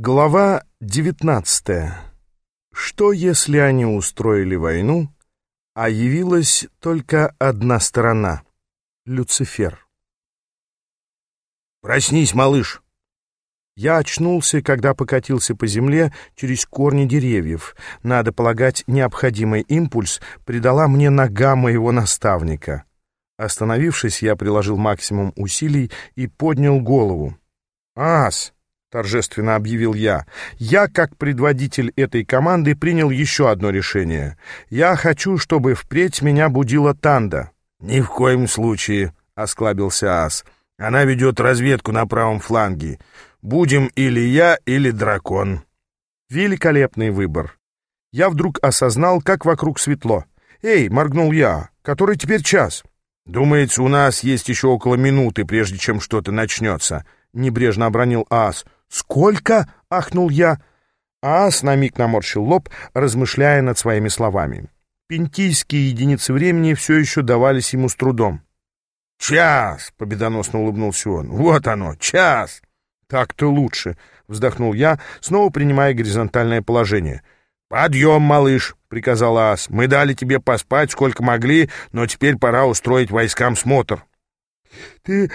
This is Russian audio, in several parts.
Глава 19. Что, если они устроили войну, а явилась только одна сторона — Люцифер? «Проснись, малыш!» Я очнулся, когда покатился по земле через корни деревьев. Надо полагать, необходимый импульс придала мне нога моего наставника. Остановившись, я приложил максимум усилий и поднял голову. «Ас!» — торжественно объявил я. «Я, как предводитель этой команды, принял еще одно решение. Я хочу, чтобы впредь меня будила Танда». «Ни в коем случае», — осклабился Ас. «Она ведет разведку на правом фланге. Будем или я, или дракон». Великолепный выбор. Я вдруг осознал, как вокруг светло. «Эй!» — моргнул я. «Который теперь час?» «Думается, у нас есть еще около минуты, прежде чем что-то начнется», — небрежно обронил Ас. «Сколько?» — ахнул я. Ас на миг наморщил лоб, размышляя над своими словами. Пентийские единицы времени все еще давались ему с трудом. «Час!» — победоносно улыбнулся он. «Вот оно, час!» «Так-то лучше!» — вздохнул я, снова принимая горизонтальное положение. «Подъем, малыш!» — приказал Ас. «Мы дали тебе поспать сколько могли, но теперь пора устроить войскам смотр». «Ты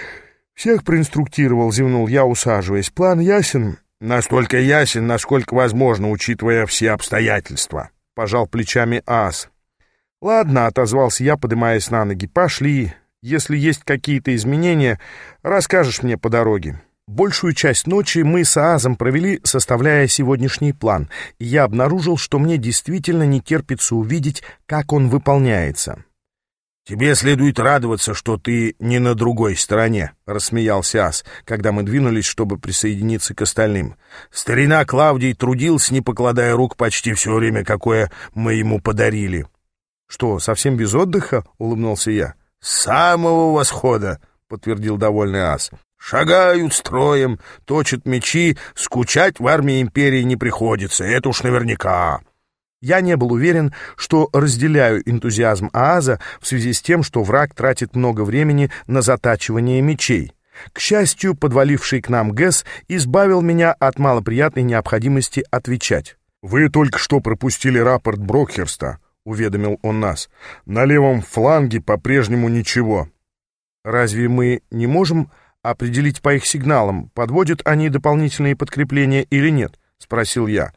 «Всех проинструктировал», — зевнул я, усаживаясь. «План ясен?» «Настолько ясен, насколько возможно, учитывая все обстоятельства», — пожал плечами Ас. «Ладно», — отозвался я, поднимаясь на ноги. «Пошли. Если есть какие-то изменения, расскажешь мне по дороге». Большую часть ночи мы с Аазом провели, составляя сегодняшний план, и я обнаружил, что мне действительно не терпится увидеть, как он выполняется. «Тебе следует радоваться, что ты не на другой стороне», — рассмеялся Ас, когда мы двинулись, чтобы присоединиться к остальным. «Старина Клавдий трудился, не покладая рук, почти все время, какое мы ему подарили». «Что, совсем без отдыха?» — улыбнулся я. «С самого восхода», — подтвердил довольный Ас. «Шагают строем, точат мечи, скучать в армии империи не приходится, это уж наверняка». Я не был уверен, что разделяю энтузиазм Ааза в связи с тем, что враг тратит много времени на затачивание мечей. К счастью, подваливший к нам ГЭС избавил меня от малоприятной необходимости отвечать. «Вы только что пропустили рапорт Брокхерста», — уведомил он нас. «На левом фланге по-прежнему ничего». «Разве мы не можем определить по их сигналам, подводят они дополнительные подкрепления или нет?» — спросил я.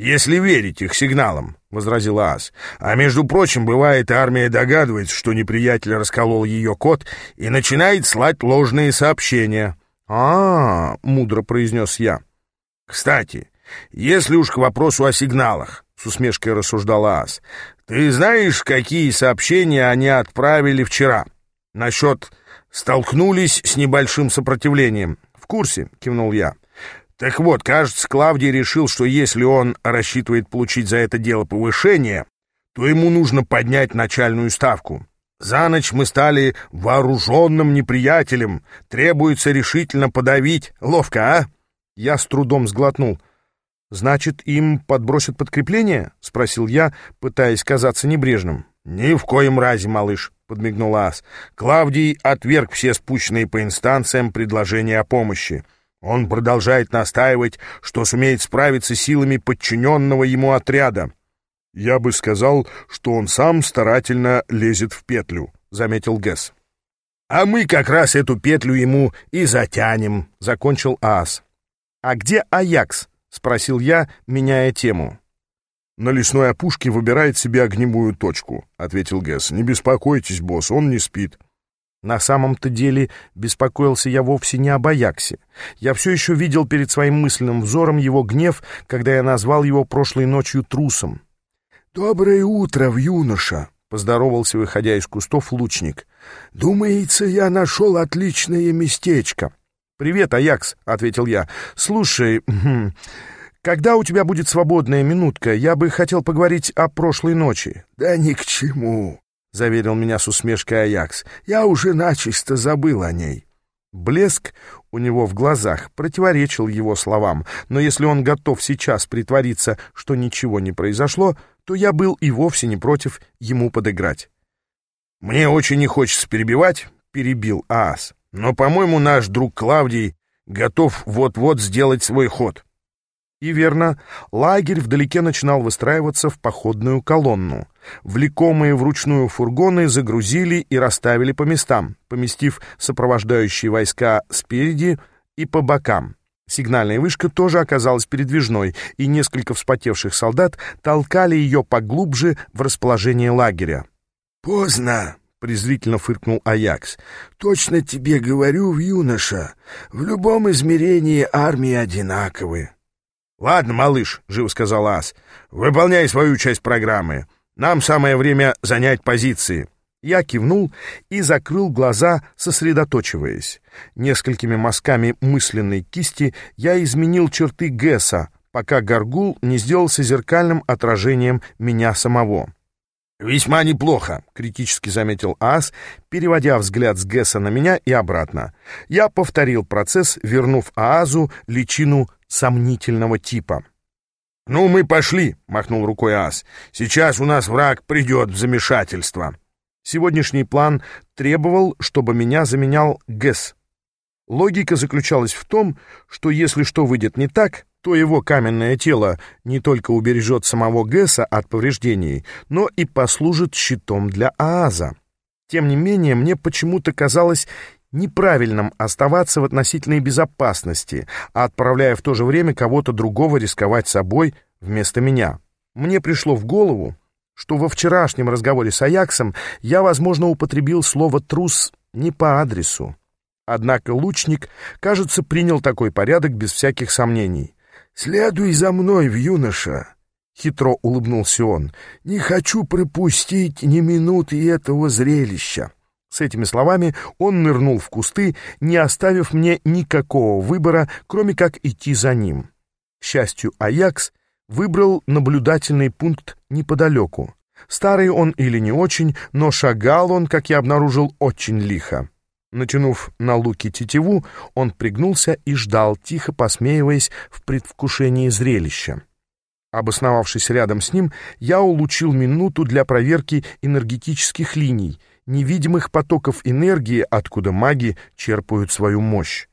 «Если верить их сигналам», — возразил Аас. «А между прочим, бывает, армия догадывается, что неприятель расколол ее код и начинает слать ложные сообщения». «А, -а, -а мудро произнес я. «Кстати, если уж к вопросу о сигналах», — с усмешкой рассуждал Аас, «ты знаешь, какие сообщения они отправили вчера? Насчет «столкнулись с небольшим сопротивлением». «В курсе», — кивнул я. Так вот, кажется, Клавдий решил, что если он рассчитывает получить за это дело повышение, то ему нужно поднять начальную ставку. За ночь мы стали вооруженным неприятелем. Требуется решительно подавить. Ловко, а? Я с трудом сглотнул. «Значит, им подбросят подкрепление?» — спросил я, пытаясь казаться небрежным. «Ни в коем разе, малыш», — подмигнул Ас. Клавдий отверг все спущенные по инстанциям предложения о помощи. Он продолжает настаивать, что сумеет справиться силами подчиненного ему отряда. «Я бы сказал, что он сам старательно лезет в петлю», — заметил Гесс. «А мы как раз эту петлю ему и затянем», — закончил Ас. «А где Аякс?» — спросил я, меняя тему. «На лесной опушке выбирает себе огневую точку», — ответил Гесс. «Не беспокойтесь, босс, он не спит». На самом-то деле беспокоился я вовсе не об Аяксе. Я все еще видел перед своим мысленным взором его гнев, когда я назвал его прошлой ночью трусом. «Доброе утро, юноша!» — поздоровался, выходя из кустов, лучник. «Думается, я нашел отличное местечко». «Привет, Аякс!» — ответил я. «Слушай, хм, когда у тебя будет свободная минутка, я бы хотел поговорить о прошлой ночи». «Да ни к чему!» — заверил меня с усмешкой Аякс. «Я уже начисто забыл о ней». Блеск у него в глазах противоречил его словам, но если он готов сейчас притвориться, что ничего не произошло, то я был и вовсе не против ему подыграть. «Мне очень не хочется перебивать», — перебил Аас, «но, по-моему, наш друг Клавдий готов вот-вот сделать свой ход». И верно, лагерь вдалеке начинал выстраиваться в походную колонну. Влекомые вручную фургоны загрузили и расставили по местам, поместив сопровождающие войска спереди и по бокам. Сигнальная вышка тоже оказалась передвижной, и несколько вспотевших солдат толкали ее поглубже в расположение лагеря. «Поздно!» — презрительно фыркнул Аякс. «Точно тебе говорю, юноша, в любом измерении армии одинаковые». «Ладно, малыш», — живо сказал Ас, — «выполняй свою часть программы. Нам самое время занять позиции». Я кивнул и закрыл глаза, сосредоточиваясь. Несколькими мазками мысленной кисти я изменил черты Гесса, пока Гаргул не сделался зеркальным отражением меня самого. «Весьма неплохо», — критически заметил Ас, переводя взгляд с Гесса на меня и обратно. Я повторил процесс, вернув Аазу личину сомнительного типа. «Ну, мы пошли», — махнул рукой Ас. «Сейчас у нас враг придет в замешательство». Сегодняшний план требовал, чтобы меня заменял Гэс. Логика заключалась в том, что если что выйдет не так, то его каменное тело не только убережет самого Гэса от повреждений, но и послужит щитом для Ааза. Тем не менее, мне почему-то казалось неправильным оставаться в относительной безопасности, а отправляя в то же время кого-то другого рисковать собой вместо меня. Мне пришло в голову, что во вчерашнем разговоре с Аяксом я, возможно, употребил слово «трус» не по адресу. Однако лучник, кажется, принял такой порядок без всяких сомнений. «Следуй за мной, в юноша!» — хитро улыбнулся он. «Не хочу пропустить ни минуты этого зрелища!» С этими словами он нырнул в кусты, не оставив мне никакого выбора, кроме как идти за ним. К счастью, Аякс выбрал наблюдательный пункт неподалеку. Старый он или не очень, но шагал он, как я обнаружил, очень лихо. Натянув на луки тетиву, он пригнулся и ждал, тихо посмеиваясь в предвкушении зрелища. Обосновавшись рядом с ним, я улучил минуту для проверки энергетических линий — невидимых потоков энергии, откуда маги черпают свою мощь.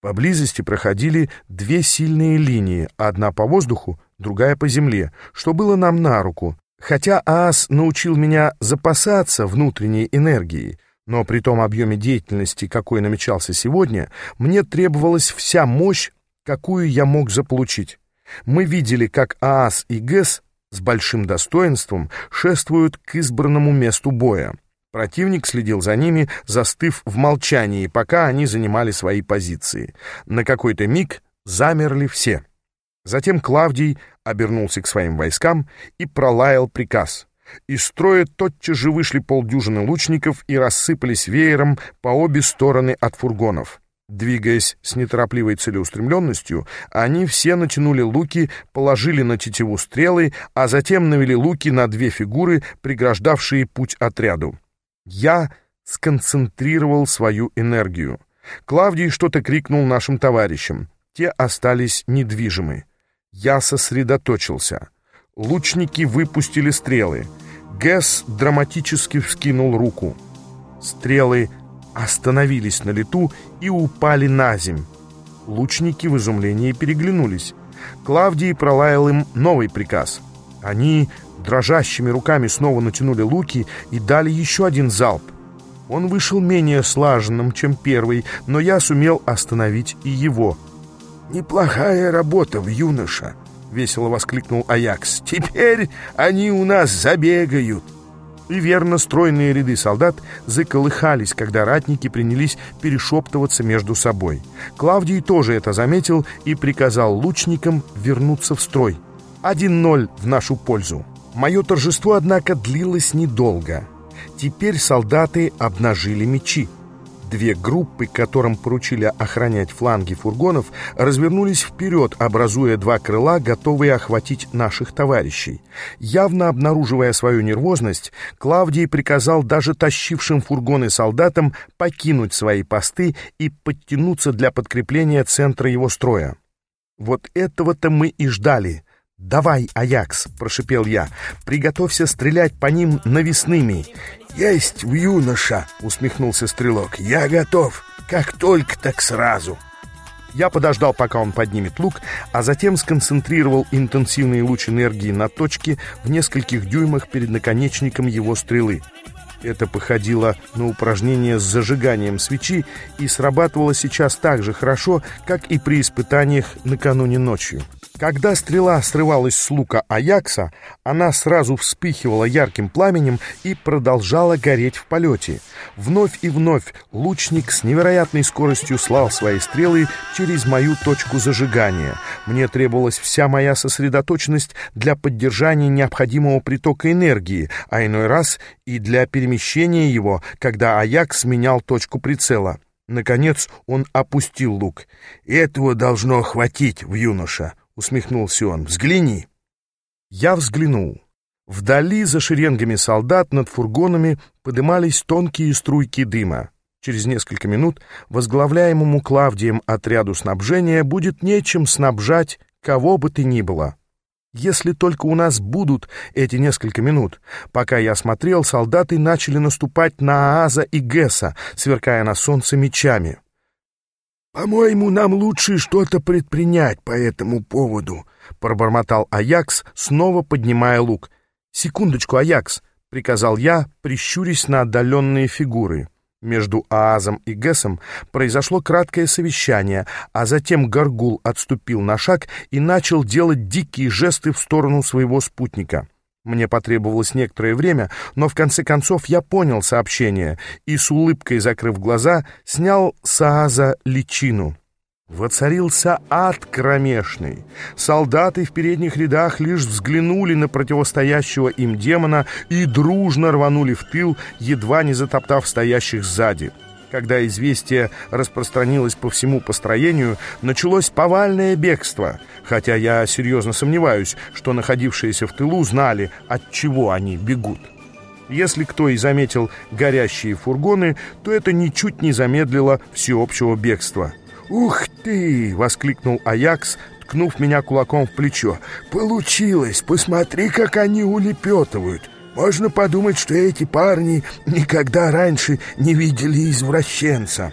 Поблизости проходили две сильные линии, одна по воздуху, другая по земле, что было нам на руку. Хотя Аас научил меня запасаться внутренней энергией, но при том объеме деятельности, какой намечался сегодня, мне требовалась вся мощь, какую я мог заполучить. Мы видели, как Аас и Гэс с большим достоинством шествуют к избранному месту боя. Противник следил за ними, застыв в молчании, пока они занимали свои позиции. На какой-то миг замерли все. Затем Клавдий обернулся к своим войскам и пролаял приказ. Из строя тотчас же вышли полдюжины лучников и рассыпались веером по обе стороны от фургонов. Двигаясь с неторопливой целеустремленностью, они все натянули луки, положили на тетиву стрелы, а затем навели луки на две фигуры, преграждавшие путь отряду. Я сконцентрировал свою энергию. Клавдий что-то крикнул нашим товарищам. Те остались недвижимы. Я сосредоточился. Лучники выпустили стрелы. Гэс драматически вскинул руку. Стрелы остановились на лету и упали на земь. Лучники в изумлении переглянулись. Клавдий пролаял им новый приказ. Они дрожащими руками снова натянули луки и дали еще один залп. Он вышел менее слаженным, чем первый, но я сумел остановить и его. «Неплохая работа, в юноша!» — весело воскликнул Аякс. «Теперь они у нас забегают!» И верно, стройные ряды солдат заколыхались, когда ратники принялись перешептываться между собой. Клавдий тоже это заметил и приказал лучникам вернуться в строй. 1-0 в нашу пользу. Мое торжество, однако, длилось недолго. Теперь солдаты обнажили мечи. Две группы, которым поручили охранять фланги фургонов, развернулись вперед, образуя два крыла, готовые охватить наших товарищей. Явно обнаруживая свою нервозность, Клавдий приказал даже тащившим фургоны солдатам покинуть свои посты и подтянуться для подкрепления центра его строя. Вот этого-то мы и ждали — «Давай, Аякс!» — прошипел я. «Приготовься стрелять по ним навесными!» «Есть в юноша!» — усмехнулся стрелок. «Я готов! Как только, так сразу!» Я подождал, пока он поднимет лук, а затем сконцентрировал интенсивный луч энергии на точке в нескольких дюймах перед наконечником его стрелы. Это походило на упражнение с зажиганием свечи и срабатывало сейчас так же хорошо, как и при испытаниях накануне ночью. Когда стрела срывалась с лука Аякса, она сразу вспыхивала ярким пламенем и продолжала гореть в полете. Вновь и вновь лучник с невероятной скоростью слал свои стрелы через мою точку зажигания. Мне требовалась вся моя сосредоточенность для поддержания необходимого притока энергии, а иной раз и для перемещения его, когда Аякс менял точку прицела. Наконец он опустил лук. «Этого должно хватить в юноша», — усмехнулся он. «Взгляни». Я взглянул. Вдали за шеренгами солдат над фургонами подымались тонкие струйки дыма. Через несколько минут возглавляемому Клавдием отряду снабжения будет нечем снабжать кого бы то ни было. Если только у нас будут эти несколько минут. Пока я смотрел, солдаты начали наступать на Ааза и Гесса, сверкая на солнце мечами. «По-моему, нам лучше что-то предпринять по этому поводу», — пробормотал Аякс, снова поднимая лук. «Секундочку, Аякс», — приказал я, прищурясь на отдаленные фигуры. Между Аазом и Гесом произошло краткое совещание, а затем Гаргул отступил на шаг и начал делать дикие жесты в сторону своего спутника. Мне потребовалось некоторое время, но в конце концов я понял сообщение и с улыбкой, закрыв глаза, снял с Ааза личину. Воцарился ад кромешный. Солдаты в передних рядах лишь взглянули на противостоящего им демона и дружно рванули в тыл, едва не затоптав стоящих сзади. Когда известие распространилось по всему построению, началось повальное бегство, хотя я серьезно сомневаюсь, что находившиеся в тылу знали, от чего они бегут. Если кто и заметил горящие фургоны, то это ничуть не замедлило всеобщего бегства. «Ух ты!» — воскликнул Аякс, ткнув меня кулаком в плечо. «Получилось! Посмотри, как они улепетывают! Можно подумать, что эти парни никогда раньше не видели извращенца!»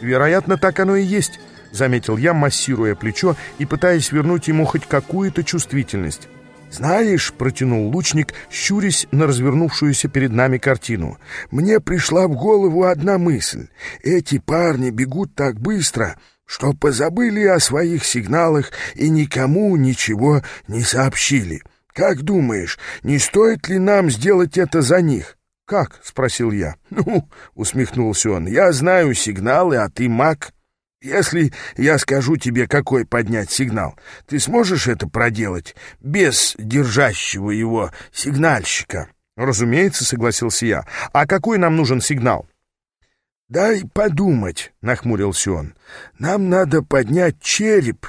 «Вероятно, так оно и есть», — заметил я, массируя плечо и пытаясь вернуть ему хоть какую-то чувствительность. «Знаешь», — протянул лучник, щурясь на развернувшуюся перед нами картину, «мне пришла в голову одна мысль. Эти парни бегут так быстро, что позабыли о своих сигналах и никому ничего не сообщили. Как думаешь, не стоит ли нам сделать это за них?» «Как?» — спросил я. «Ну», — усмехнулся он, — «я знаю сигналы, а ты маг». Если я скажу тебе, какой поднять сигнал, ты сможешь это проделать без держащего его сигнальщика? Разумеется, согласился я. А какой нам нужен сигнал? Дай подумать, нахмурился он. Нам надо поднять череп,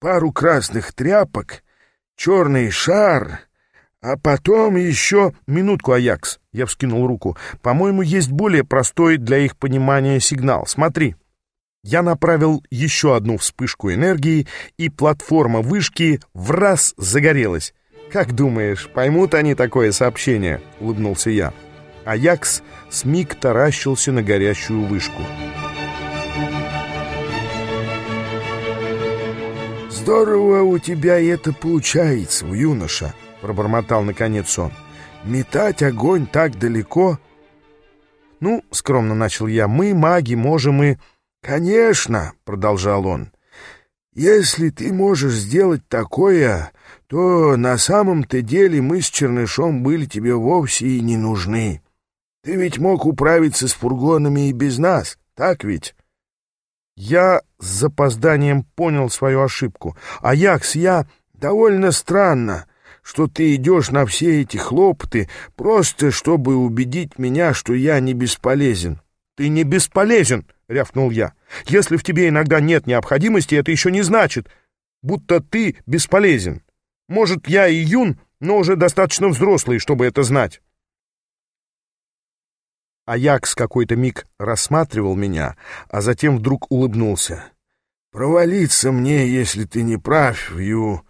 пару красных тряпок, черный шар, а потом еще... Минутку, Аякс, я вскинул руку. По-моему, есть более простой для их понимания сигнал. Смотри. Я направил еще одну вспышку энергии, и платформа вышки в раз загорелась. «Как думаешь, поймут они такое сообщение?» — улыбнулся я. Аякс смиг таращился на горящую вышку. «Здорово у тебя это получается, юноша!» — пробормотал наконец он. «Метать огонь так далеко...» «Ну, — скромно начал я, — мы, маги, можем и...» «Конечно», — продолжал он, — «если ты можешь сделать такое, то на самом-то деле мы с Чернышом были тебе вовсе и не нужны. Ты ведь мог управиться с фургонами и без нас, так ведь?» Я с запозданием понял свою ошибку. «Аякс, я...» «Довольно странно, что ты идешь на все эти хлопоты, просто чтобы убедить меня, что я не бесполезен». «Ты не бесполезен!» — рявкнул я. «Если в тебе иногда нет необходимости, это еще не значит, будто ты бесполезен. Может, я и юн, но уже достаточно взрослый, чтобы это знать». Аякс какой-то миг рассматривал меня, а затем вдруг улыбнулся. «Провалиться мне, если ты не прав, Ю...»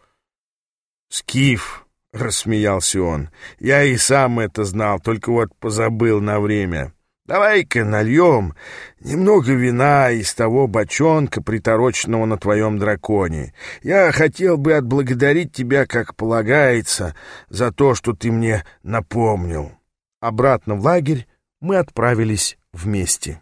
«Скиф!» — рассмеялся он. «Я и сам это знал, только вот позабыл на время. Давай-ка нальем немного вина из того бочонка, притороченного на твоем драконе. Я хотел бы отблагодарить тебя, как полагается, за то, что ты мне напомнил». Обратно в лагерь мы отправились вместе.